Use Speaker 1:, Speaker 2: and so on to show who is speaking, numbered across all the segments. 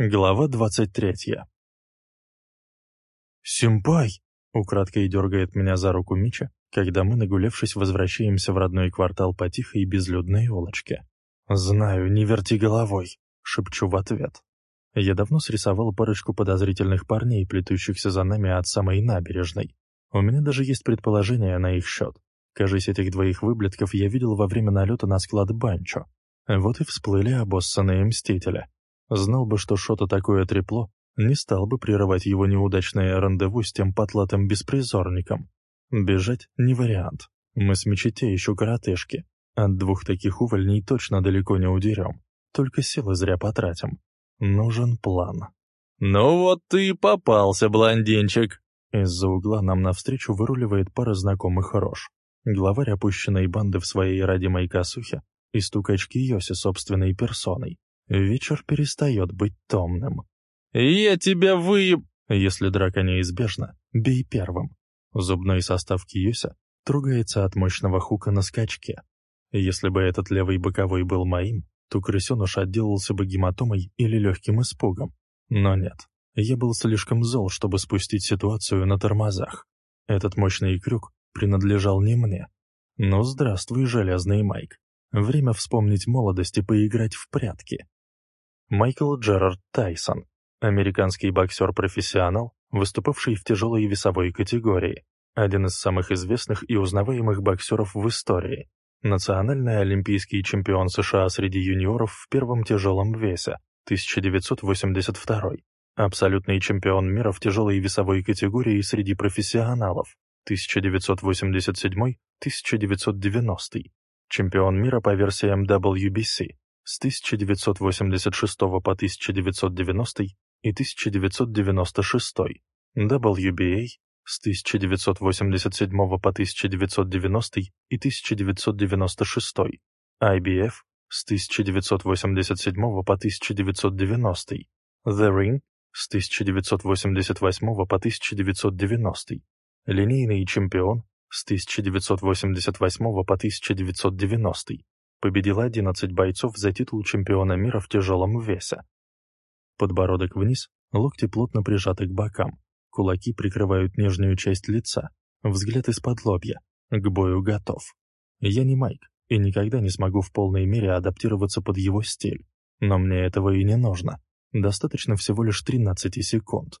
Speaker 1: Глава 23. «Симпай!» — украдкой дергает меня за руку Мича, когда мы, нагулевшись, возвращаемся в родной квартал по тихой и безлюдной улочке. «Знаю, не верти головой!» — шепчу в ответ. Я давно срисовал парочку подозрительных парней, плетущихся за нами от самой набережной. У меня даже есть предположение на их счет. Кажись, этих двоих выблетков я видел во время налета на склад Банчо. Вот и всплыли обоссанные мстители. Знал бы, что что-то такое трепло, не стал бы прерывать его неудачное рандеву с тем потлатым беспризорником. Бежать не вариант. Мы с мечетей еще коротышки. От двух таких увольней точно далеко не удерем. Только силы зря потратим. Нужен план.
Speaker 2: «Ну вот ты и попался, блондинчик!»
Speaker 1: Из-за угла нам навстречу выруливает пара знакомых рож. Главарь опущенной банды в своей родимой косухе и стукачки Йоси собственной персоной. Вечер перестает быть томным.
Speaker 2: «Я тебя вы...»
Speaker 1: Если драка неизбежна, бей первым. Зубной состав Киюся трогается от мощного хука на скачке. Если бы этот левый боковой был моим, то крысеныш отделался бы гематомой или легким испугом. Но нет, я был слишком зол, чтобы спустить ситуацию на тормозах. Этот мощный крюк принадлежал не мне. Ну, здравствуй, железный Майк. Время вспомнить молодость и поиграть в прятки. Майкл Джерард Тайсон, американский боксер-профессионал, выступавший в тяжелой весовой категории, один из самых известных и узнаваемых боксеров в истории, национальный олимпийский чемпион США среди юниоров в первом тяжелом весе, 1982, абсолютный чемпион мира в тяжелой весовой категории среди профессионалов, 1987-1990, чемпион мира по версиям WBC, с 1986 по 1990 и 1996, WBA с 1987 по 1990 и 1996, IBF с 1987 по 1990, The Ring с 1988 по 1990, линейный чемпион с 1988 по 1990, победила 11 бойцов за титул чемпиона мира в тяжелом весе. Подбородок вниз, локти плотно прижаты к бокам, кулаки прикрывают нижнюю часть лица, взгляд из-под лобья, к бою готов. Я не Майк и никогда не смогу в полной мере адаптироваться под его стиль, но мне этого и не нужно. Достаточно всего лишь 13 секунд.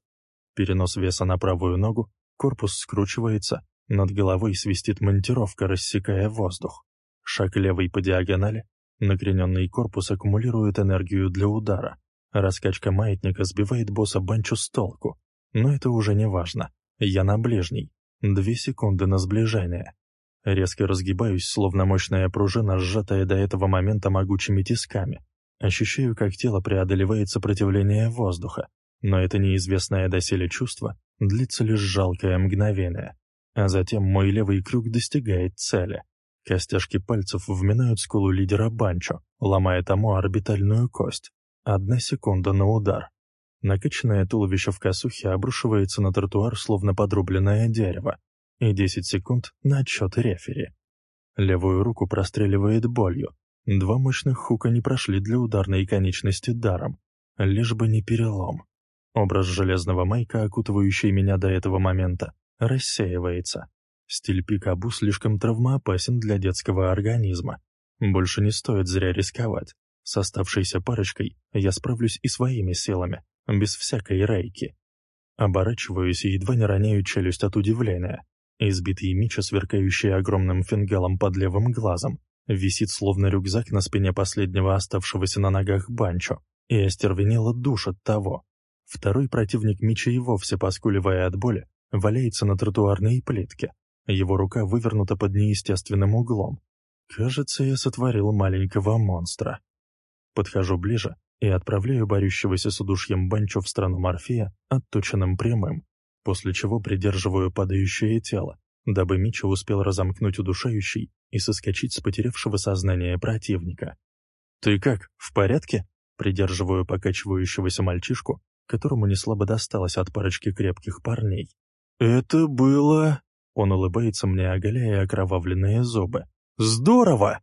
Speaker 1: Перенос веса на правую ногу, корпус скручивается, над головой свистит монтировка, рассекая воздух. Шаг левый по диагонали. Накрененный корпус аккумулирует энергию для удара. Раскачка маятника сбивает босса Банчу с толку. Но это уже не важно. Я на ближней. Две секунды на сближение. Резко разгибаюсь, словно мощная пружина, сжатая до этого момента могучими тисками. Ощущаю, как тело преодолевает сопротивление воздуха. Но это неизвестное доселе чувство длится лишь жалкое мгновение. А затем мой левый крюк достигает цели. Костяшки пальцев вминают скулу лидера Банчо, ломая тому орбитальную кость. Одна секунда на удар. Накачанное туловище в косухе обрушивается на тротуар, словно подрубленное дерево. И 10 секунд на отчет рефери. Левую руку простреливает болью. Два мощных хука не прошли для ударной конечности даром. Лишь бы не перелом. Образ железного майка, окутывающий меня до этого момента, рассеивается. Стиль пикабу слишком травмоопасен для детского организма. Больше не стоит зря рисковать. С оставшейся парочкой я справлюсь и своими силами, без всякой рейки. Оборачиваюсь и едва не роняю челюсть от удивления. Избитый Мича, сверкающий огромным фингалом под левым глазом, висит словно рюкзак на спине последнего оставшегося на ногах Банчо, и остервенело душит того. Второй противник Мича и вовсе, поскуливая от боли, валяется на тротуарной плитке, его рука вывернута под неестественным углом. Кажется, я сотворил маленького монстра. Подхожу ближе и отправляю борющегося с удушьем Банчо в страну Морфея отточенным прямым, после чего придерживаю падающее тело, дабы Мича успел разомкнуть удушающий и соскочить с потерявшего сознание противника. «Ты как, в порядке?» Придерживаю покачивающегося мальчишку, которому неслабо досталось от парочки крепких парней. «Это было...» Он улыбается мне, оголяя окровавленные зубы. «Здорово!»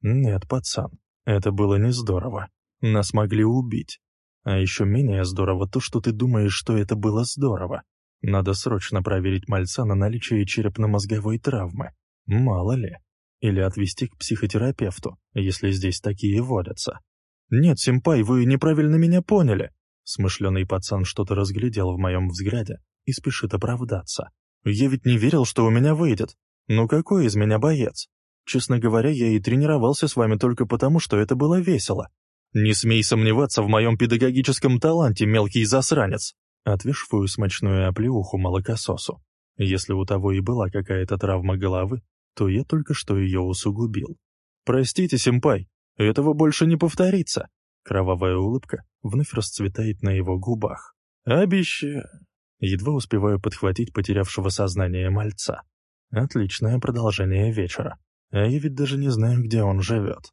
Speaker 1: «Нет, пацан, это было не здорово. Нас могли убить. А еще менее здорово то, что ты думаешь, что это было здорово. Надо срочно проверить мальца на наличие черепно-мозговой травмы. Мало ли. Или отвезти к психотерапевту, если здесь такие водятся. «Нет, симпай, вы неправильно меня поняли!» Смышленый пацан что-то разглядел в моем взгляде и спешит оправдаться. «Я ведь не верил, что у меня выйдет. Ну какой из меня боец? Честно говоря, я и тренировался с вами только потому, что это было весело. Не смей сомневаться в моем педагогическом таланте, мелкий засранец!» Отвешиваю смачную оплеуху молокососу. Если у того и была какая-то травма головы, то я только что ее усугубил. «Простите, симпай, этого больше не повторится!» Кровавая улыбка вновь расцветает на его губах. «Обещаю!» Едва успеваю подхватить потерявшего сознание мальца. Отличное продолжение вечера. А я ведь даже не знаю, где он живет.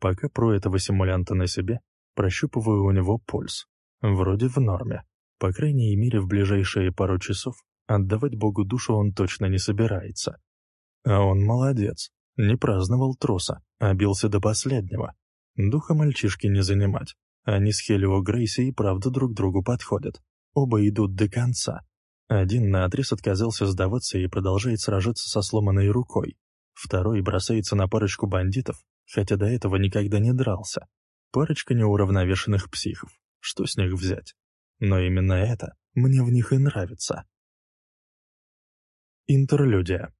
Speaker 1: Пока про этого симулянта на себе, прощупываю у него пульс. Вроде в норме. По крайней мере, в ближайшие пару часов отдавать Богу душу он точно не собирается. А он молодец, не праздновал троса, а бился до последнего. Духа мальчишки не занимать. Они с Хелио Грейси и правда друг другу подходят. Оба идут до конца. Один наотрез отказался сдаваться и продолжает сражаться со сломанной рукой. Второй бросается на парочку бандитов, хотя до этого никогда не дрался. Парочка неуравновешенных психов. Что с них взять? Но именно это мне в них и нравится. Интерлюдия.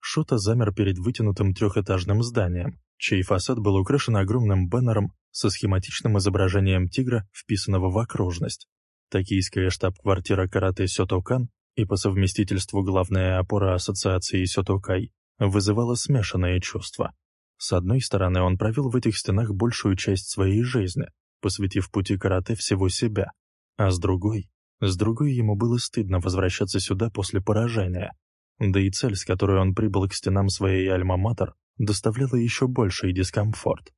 Speaker 1: Шота замер перед вытянутым трехэтажным зданием, чей фасад был украшен огромным баннером со схематичным изображением тигра, вписанного в окружность. Токийская штаб-квартира карате Сётокан и по совместительству главная опора ассоциации Сётокай вызывала смешанные чувства. С одной стороны, он провел в этих стенах большую часть своей жизни, посвятив пути карате всего себя. А с другой, с другой ему было стыдно возвращаться сюда после поражения. Да и цель, с которой он прибыл к стенам своей альма-матер, доставляла еще больший дискомфорт.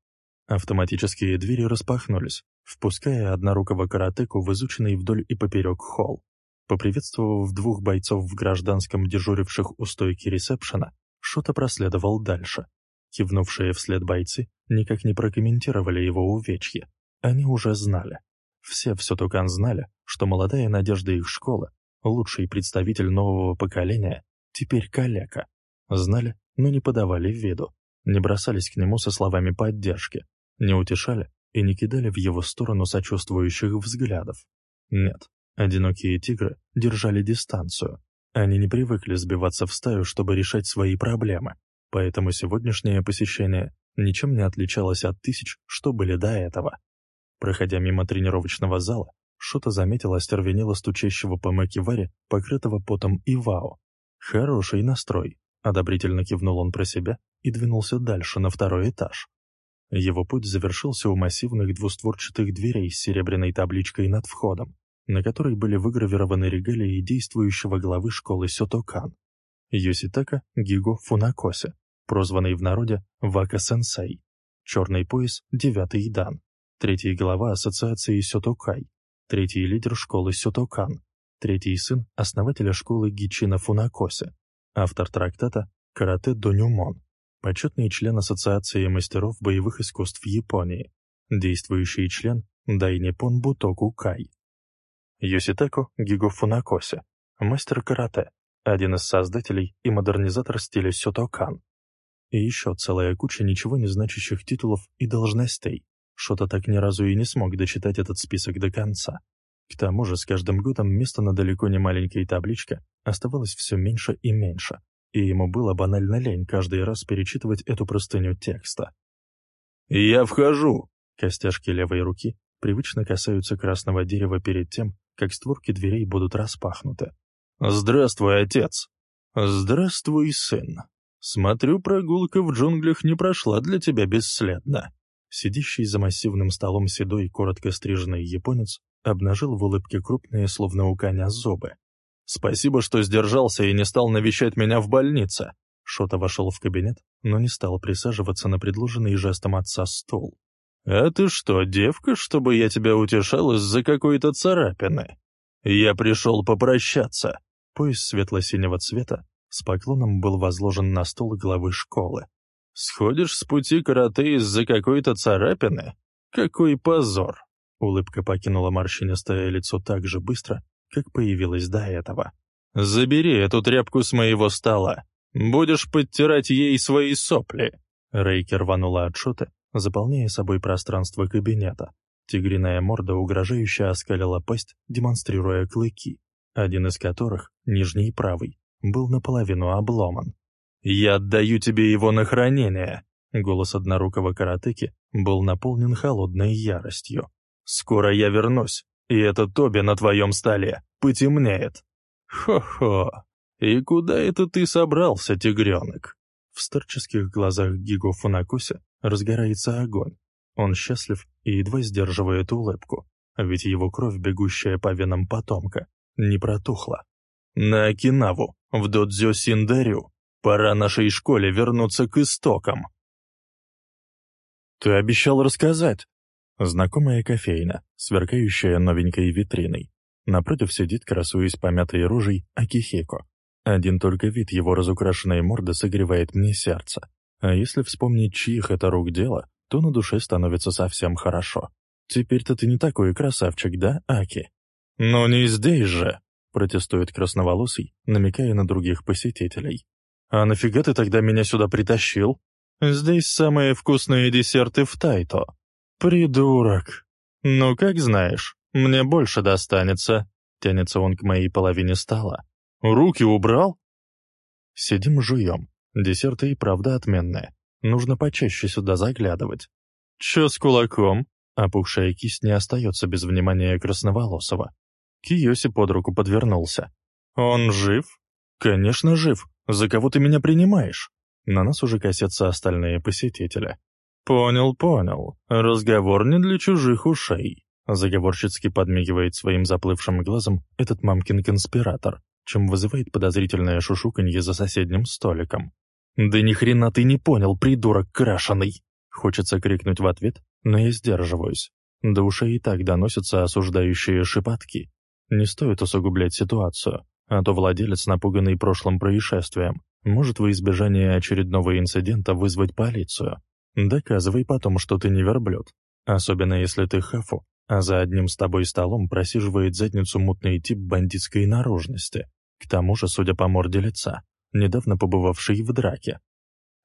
Speaker 1: Автоматические двери распахнулись, впуская однорукого каратеку в изученный вдоль и поперек холл. Поприветствовав двух бойцов в гражданском, дежуривших у стойки ресепшена, Шота проследовал дальше. Кивнувшие вслед бойцы никак не прокомментировали его увечье. Они уже знали. Все в Сотукан знали, что молодая надежда их школы, лучший представитель нового поколения, теперь калека. Знали, но не подавали виду, не бросались к нему со словами поддержки, не утешали и не кидали в его сторону сочувствующих взглядов. Нет, одинокие тигры держали дистанцию. Они не привыкли сбиваться в стаю, чтобы решать свои проблемы, поэтому сегодняшнее посещение ничем не отличалось от тысяч, что были до этого. Проходя мимо тренировочного зала, Шота заметила остервенело стучащего по Макиваре, покрытого потом Ивао. «Хороший настрой», — одобрительно кивнул он про себя и двинулся дальше, на второй этаж. Его путь завершился у массивных двустворчатых дверей с серебряной табличкой над входом, на которой были выгравированы регалии действующего главы школы Сётокан. Йоситака Гиго Фунакоси, прозванный в народе Вака-сенсей. Черный пояс, девятый дан. Третий глава Ассоциации Сётокай, третий лидер школы Сётокан, третий сын основателя школы Гичина Фунакоси, автор трактата «Карате Донюмон», почетный член Ассоциации мастеров боевых искусств Японии, действующий член Дайнипон Бутоку Кай. Йоситако Гиго Фунакоси, мастер карате, один из создателей и модернизатор стиля Сётокан. И еще целая куча ничего не значащих титулов и должностей, Шота так ни разу и не смог дочитать этот список до конца. К тому же с каждым годом место на далеко не маленькой табличке оставалось все меньше и меньше, и ему было банально лень каждый раз перечитывать эту простыню текста.
Speaker 2: «Я вхожу!»
Speaker 1: Костяшки левой руки привычно касаются красного дерева перед тем, как створки дверей будут распахнуты.
Speaker 2: «Здравствуй, отец!»
Speaker 1: «Здравствуй, сын!»
Speaker 2: «Смотрю, прогулка в джунглях не прошла для тебя бесследно».
Speaker 1: Сидящий за массивным столом седой, коротко стриженный японец обнажил в улыбке крупные, словно у коня, зубы.
Speaker 2: «Спасибо, что сдержался и не стал навещать меня в больнице».
Speaker 1: Шота вошел в кабинет, но не стал присаживаться на предложенный жестом отца стол.
Speaker 2: «А ты что, девка, чтобы я тебя утешал из-за какой-то царапины? Я пришел попрощаться».
Speaker 1: Пояс светло-синего цвета с поклоном был возложен на стол главы школы.
Speaker 2: Сходишь с пути карате из-за какой-то царапины? Какой позор!» Улыбка покинула морщинистое лицо так же быстро, как появилась до этого. «Забери эту тряпку с моего стола. Будешь подтирать ей свои сопли». Рейки рванула от шота, заполняя собой пространство кабинета. Тигриная морда угрожающе оскалила пасть, демонстрируя клыки, один из которых, нижний правый, был наполовину обломан. «Я отдаю тебе его на хранение!» Голос однорукого каратыки был наполнен холодной яростью. «Скоро я вернусь, и это Тоби на твоем столе потемнеет!» «Хо-хо! И куда это ты собрался, тигренок?» В старческих глазах Гиго Фунакуся разгорается огонь. Он счастлив и едва сдерживает улыбку, ведь его кровь, бегущая по венам потомка, не протухла. «На Окинаву, в Додзё Синдарю, пора нашей школе вернуться к истокам!» «Ты обещал рассказать!» Знакомая кофейна, сверкающая новенькой витриной. Напротив сидит, красуясь помятой рожей, Акихеко. Один только вид его разукрашенной морды согревает мне сердце. А если вспомнить, чьих это рук дело, то на душе становится совсем хорошо. Теперь-то ты не такой красавчик, да, Аки? «Ну не здесь же!» — протестует красноволосый, намекая на других посетителей. «А нафига ты тогда меня сюда притащил? Здесь самые вкусные десерты в Тайто». «Придурок!» «Ну, как знаешь, мне больше достанется», — тянется он к моей половине стола. «Руки убрал?» Сидим жуем. Десерты и правда отменные. Нужно почаще сюда заглядывать. «Чё с кулаком?» Опухшая кисть не остается без внимания красноволосого. Киоси под руку подвернулся. «Он жив?» «Конечно, жив. За кого ты меня принимаешь?» На нас уже косятся остальные посетители. «Понял, понял. Разговор не для чужих ушей». Заговорщицки подмигивает своим заплывшим глазом этот мамкин конспиратор, чем вызывает подозрительное шушуканье за соседним столиком. «Да ни хрена ты не понял, придурок крашеный!» Хочется крикнуть в ответ, но я сдерживаюсь. До ушей и так доносятся осуждающие шепотки. Не стоит усугублять ситуацию, а то владелец, напуганный прошлым происшествием, может во избежание очередного инцидента вызвать полицию. Доказывай потом, что ты не верблюд. Особенно если ты хафу, а за одним с тобой столом просиживает задницу мутный тип бандитской наружности. К тому же, судя по морде лица, недавно побывавший в драке.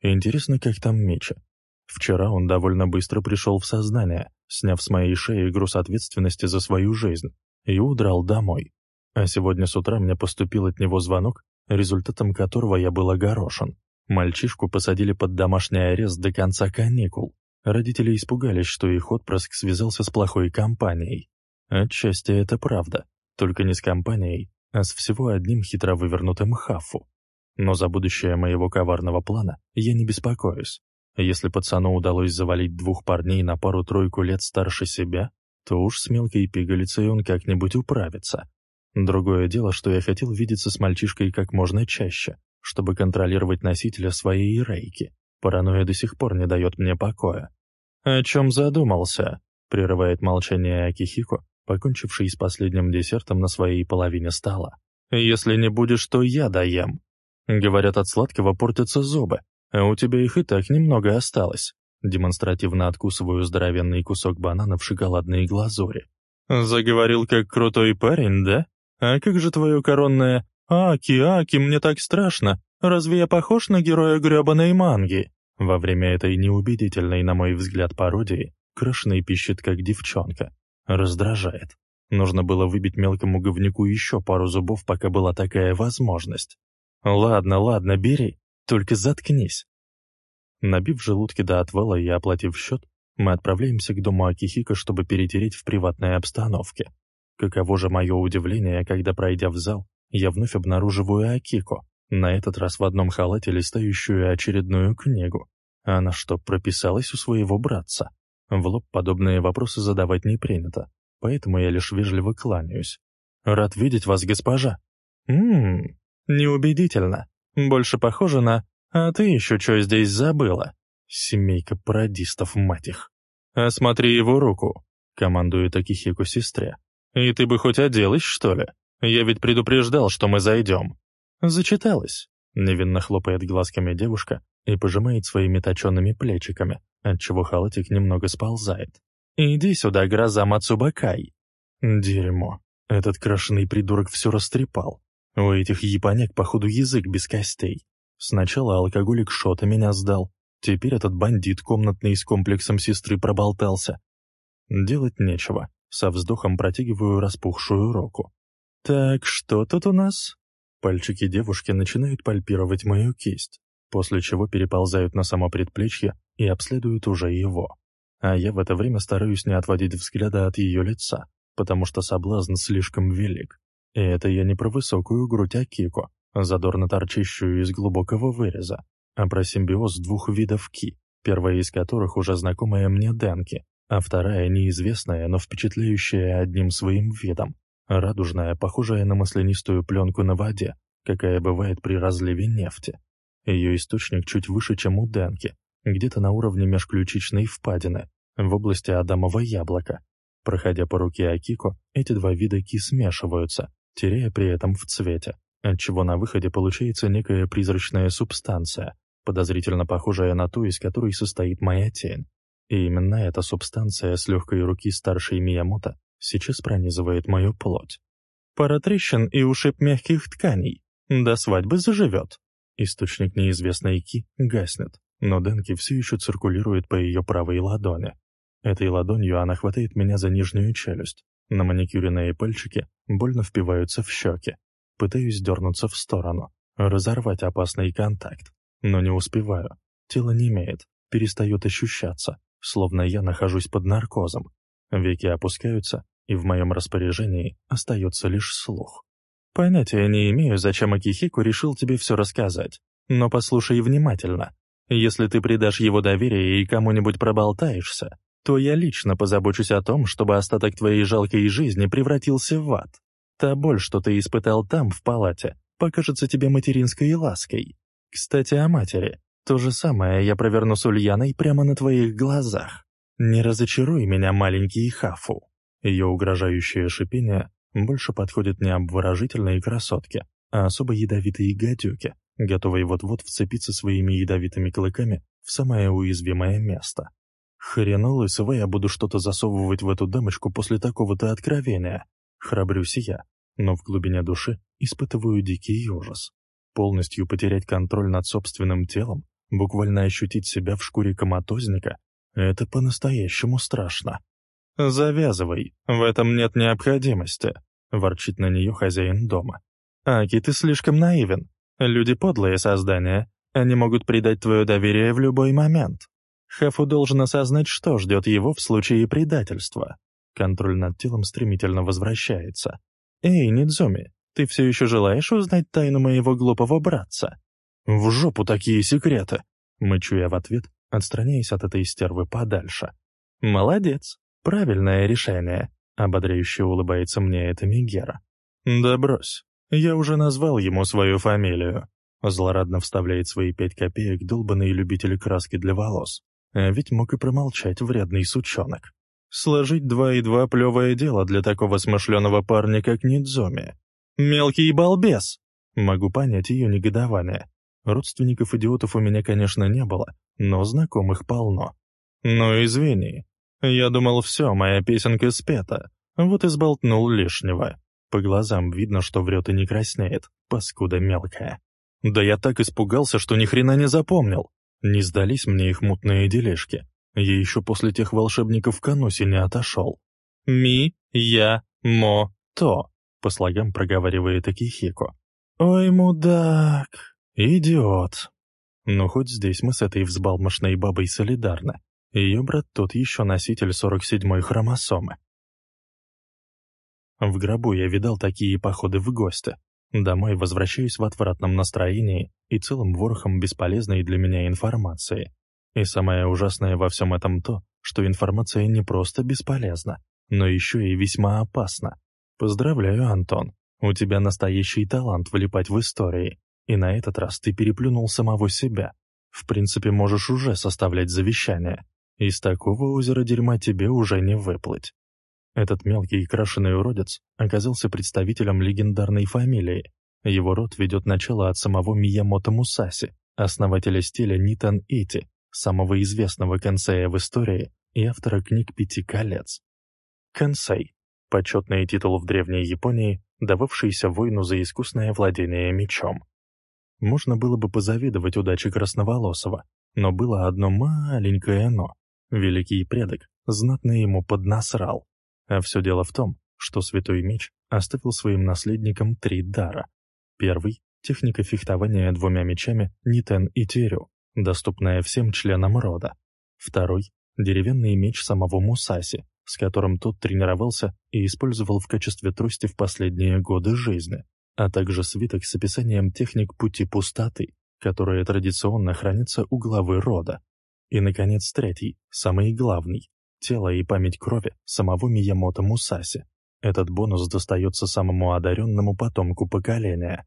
Speaker 2: Интересно, как там Мича. Вчера он довольно быстро пришел в сознание, сняв с моей шеи груз ответственности за свою жизнь, и удрал домой. А сегодня с утра мне поступил от него звонок, результатом которого я был огорошен. Мальчишку посадили под домашний арест до конца каникул. Родители испугались, что их отпрыск связался с плохой компанией. Отчасти это правда, только не с компанией, а с всего одним хитро вывернутым хафу. Но за будущее моего коварного плана я не беспокоюсь. Если пацану удалось завалить двух парней на пару-тройку лет старше себя, то уж с мелкой пигалицей он как-нибудь управится. Другое дело, что я хотел видеться с мальчишкой как можно чаще, чтобы контролировать носителя своей рейки. Паранойя до сих пор не дает мне покоя. «О чем задумался?» — прерывает молчание Акихико, покончивший с последним десертом на своей половине стола. «Если не будешь, то я доем. Говорят, от сладкого портятся зубы, а у тебя их и так немного осталось. Демонстративно откусываю здоровенный кусок банана в шоколадной глазури. «Заговорил как крутой парень, да? А как же твое коронное «Аки, Аки, мне так страшно! Разве я похож на героя грёбаной манги?» Во время этой неубедительной, на мой взгляд, пародии Крашеный пищит как девчонка. Раздражает. Нужно было выбить мелкому говнюку еще пару зубов, пока была такая возможность. «Ладно, ладно, бери, только заткнись. Набив желудки до отвала и оплатив счет, мы отправляемся к дому Акихика, чтобы перетереть в приватной обстановке. Каково же мое удивление, когда, пройдя в зал, я вновь обнаруживаю Акико, на этот раз в одном халате листающую очередную книгу. Она что, прописалась у своего братца? В лоб подобные вопросы задавать не принято, поэтому я лишь вежливо кланяюсь. «Рад видеть вас, госпожа». «Ммм, неубедительно. Больше похоже на «А ты еще что здесь забыла?» Семейка пародистов, мать их. «Осмотри его руку», — командует Акихико сестре. «И ты бы хоть оделась, что ли? Я ведь предупреждал, что мы зайдем». «Зачиталась», — невинно хлопает глазками девушка и пожимает своими точенными плечиками, отчего халатик немного сползает.
Speaker 1: Иди сюда, гроза Мацубакай!»
Speaker 2: Дерьмо. Этот крашеный придурок все растрепал. У этих японек, походу, язык без костей. Сначала алкоголик шота меня сдал, теперь этот бандит комнатный с комплексом сестры проболтался. Делать нечего, со вздохом протягиваю распухшую руку. «Так, что тут у нас?» Пальчики девушки начинают пальпировать мою кисть, после чего переползают на само предплечье и обследуют уже его. А я в это время стараюсь не отводить взгляда от ее лица, потому что соблазн слишком велик. И это я не про высокую грудь Акико, задорно торчащую из глубокого выреза, а про симбиоз двух видов ки, первая из которых уже знакомая мне Денки, а вторая неизвестная, но впечатляющая одним своим видом, радужная, похожая на маслянистую пленку на воде, какая бывает при разливе нефти. Ее источник чуть выше, чем у Денки, где-то на уровне межключичной впадины, в области Адамова яблока. Проходя по руке Акико, эти два вида ки смешиваются, теряя при этом в цвете, отчего на выходе получается некая призрачная субстанция, подозрительно похожая на ту, из которой состоит моя тень. И именно эта субстанция с легкой руки старшей Миямото сейчас пронизывает мою плоть.
Speaker 1: Пара трещин и ушиб мягких тканей. До свадьбы заживет.
Speaker 2: Источник неизвестной Ки гаснет, но Денки все еще циркулирует по ее правой ладони. Этой ладонью она хватает меня за нижнюю челюсть, на маникюренные пальчики больно впиваются в щеки. Пытаюсь дернуться в сторону, разорвать опасный контакт, но не успеваю. Тело не имеет, перестает ощущаться, словно я нахожусь под наркозом. Веки опускаются, и в моем распоряжении остается лишь слух.
Speaker 1: Понятия не имею, зачем Акихику решил тебе все рассказать, но послушай внимательно. Если ты предашь его доверие и кому-нибудь проболтаешься, то я лично позабочусь о том, чтобы остаток твоей жалкой жизни превратился в ад. Та боль, что ты испытал там, в палате, покажется тебе материнской лаской. Кстати, о матери. То же самое я проверну с Ульяной прямо на твоих глазах. Не разочаруй меня, маленький Хафу».
Speaker 2: Ее угрожающее шипение больше подходит не обворожительной красотке, а особо ядовитой гадюке, готовой вот-вот вцепиться своими ядовитыми клыками в самое уязвимое место. Хрена лысого я буду что-то засовывать в эту дамочку после такого-то откровения. Храбрюсь я, но в глубине души испытываю дикий ужас. Полностью потерять контроль над собственным телом, буквально ощутить себя в шкуре коматозника — это по-настоящему страшно.
Speaker 1: «Завязывай, в этом нет необходимости», — ворчит на нее хозяин дома. «Аки, ты слишком наивен. Люди подлые создания, они могут предать твое доверие в любой момент. Хафу должен осознать, что ждет его в случае предательства. Контроль над телом стремительно возвращается. «Эй, Нидзуми, ты все еще желаешь узнать тайну моего глупого братца?»
Speaker 2: «В жопу такие секреты!» Мычу я в ответ, отстраняясь от этой стервы подальше.
Speaker 1: «Молодец, правильное решение», — ободряюще улыбается мне эта Мегера. «Да брось, я уже назвал ему свою фамилию», — злорадно вставляет свои пять копеек долбанный любитель краски для волос.
Speaker 2: А ведь мог и промолчать вредный сучонок.
Speaker 1: Сложить два и два плевое дело для такого смышленого парня, как Нидзоми. Мелкий балбес!
Speaker 2: Могу понять ее негодование. Родственников-идиотов у меня, конечно, не было, но знакомых полно.
Speaker 1: Ну, извини. Я думал, все, моя песенка спета. Вот и сболтнул лишнего.
Speaker 2: По глазам видно, что врет и не краснеет, паскуда мелкая.
Speaker 1: Да я так испугался, что ни хрена не запомнил.
Speaker 2: Не сдались мне их мутные дележки. Я еще после тех волшебников в Канусе не отошел.
Speaker 1: «Ми, я, мо, то», —
Speaker 2: по слогам проговаривает Акихико.
Speaker 1: «Ой, мудак,
Speaker 2: идиот». Но хоть здесь мы с этой взбалмошной бабой солидарны. Ее брат тот еще носитель 47-й хромосомы. В гробу я видал такие походы в гости. Домой возвращаюсь в отвратном настроении и целым ворохом бесполезной для меня информации. И самое ужасное во всем этом то, что информация не просто бесполезна, но еще и весьма опасна. Поздравляю, Антон, у тебя настоящий талант влипать в истории, и на этот раз ты переплюнул самого себя. В принципе, можешь уже составлять завещание. Из такого озера дерьма тебе уже не выплыть. Этот мелкий и крашеный уродец оказался представителем легендарной фамилии. Его род ведет начало от самого Миямото Мусаси, основателя стиля Нитан Ити, самого известного консея в истории
Speaker 1: и автора книг «Пяти колец». Кэнсэй — почетный титул в Древней Японии, дававшийся войну за искусное владение мечом. Можно было бы позавидовать удаче Красноволосого, но было одно маленькое «но». Великий предок знатно ему поднасрал. А все дело в том, что Святой Меч оставил своим наследникам три дара. Первый — техника фехтования двумя мечами Нитен и Терю, доступная всем членам рода. Второй — деревянный меч самого Мусаси, с которым тот тренировался и использовал в качестве трости в последние годы жизни, а также свиток с описанием техник пути пустоты, которые традиционно хранятся у главы рода. И, наконец, третий, самый главный — тело и память крови самого Миямото Мусаси. Этот бонус достается самому одаренному потомку поколения.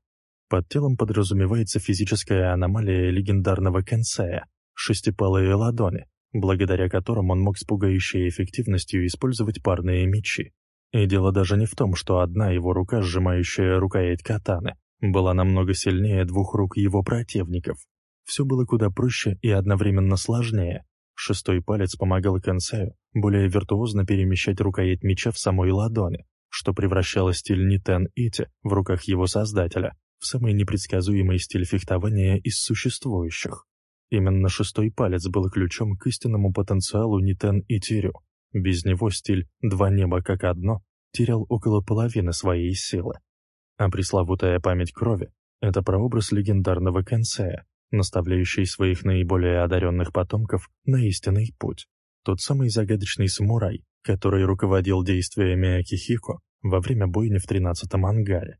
Speaker 1: Под телом подразумевается физическая аномалия легендарного Кенсея — шестипалые ладони, благодаря которым он мог с пугающей эффективностью использовать парные мечи. И дело даже не в том, что одна его рука, сжимающая рукоять катаны, была намного сильнее двух рук его противников. Все было куда проще и одновременно сложнее. Шестой палец помогал Кэнсею более виртуозно перемещать рукоять меча в самой ладони, что превращало стиль Нитен Ити в руках его создателя в самый непредсказуемый стиль фехтования из существующих. Именно шестой палец был ключом к истинному потенциалу Нитен и Тирю. Без него стиль «два неба как одно» терял около половины своей силы. А пресловутая память крови — это прообраз легендарного Кэнсея, наставляющий своих наиболее одаренных потомков на истинный путь. Тот самый загадочный самурай, который руководил действиями Акихико во время бойни в тринадцатом ангаре.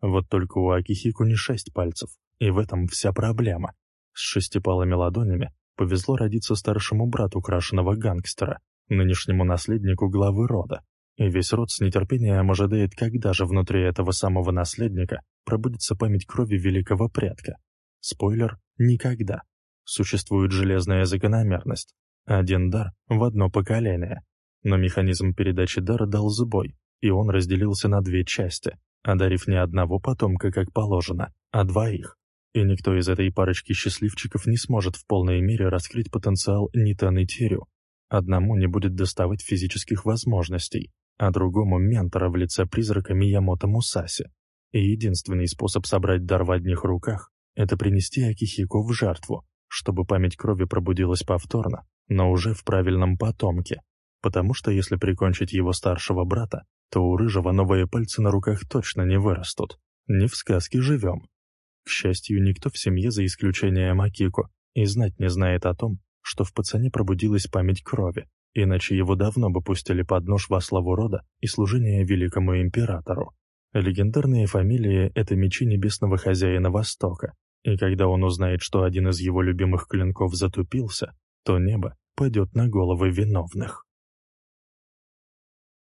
Speaker 1: Вот только у Акихико не шесть пальцев, и в этом вся проблема. С шестипалыми ладонями повезло родиться старшему брату крашеного гангстера, нынешнему наследнику главы рода, и весь род с нетерпением ожидает, когда же внутри этого самого наследника пробудется память крови великого предка. Спойлер — никогда. Существует железная закономерность. Один дар в одно поколение. Но механизм передачи дара дал сбой, и он разделился на две части, одарив не одного потомка, как положено, а двоих. И никто из этой парочки счастливчиков не сможет в полной мере раскрыть потенциал Нитан и Тирю. Одному не будет доставать физических возможностей, а другому — ментора в лице призрака Миямото Мусаси. И единственный способ собрать дар в одних руках — это принести Акихико в жертву, чтобы память крови пробудилась повторно, но уже в правильном потомке. Потому что если прикончить его старшего брата, то у Рыжего новые пальцы на руках точно не вырастут. Не в сказке живем. К счастью, никто в семье, за исключением Акико, и знать не знает о том, что в пацане пробудилась память крови, иначе его давно бы пустили под нож во славу рода и служение великому императору. Легендарные фамилии — это мечи небесного хозяина Востока, и когда он узнает, что один из его любимых клинков затупился, то небо падет на головы виновных.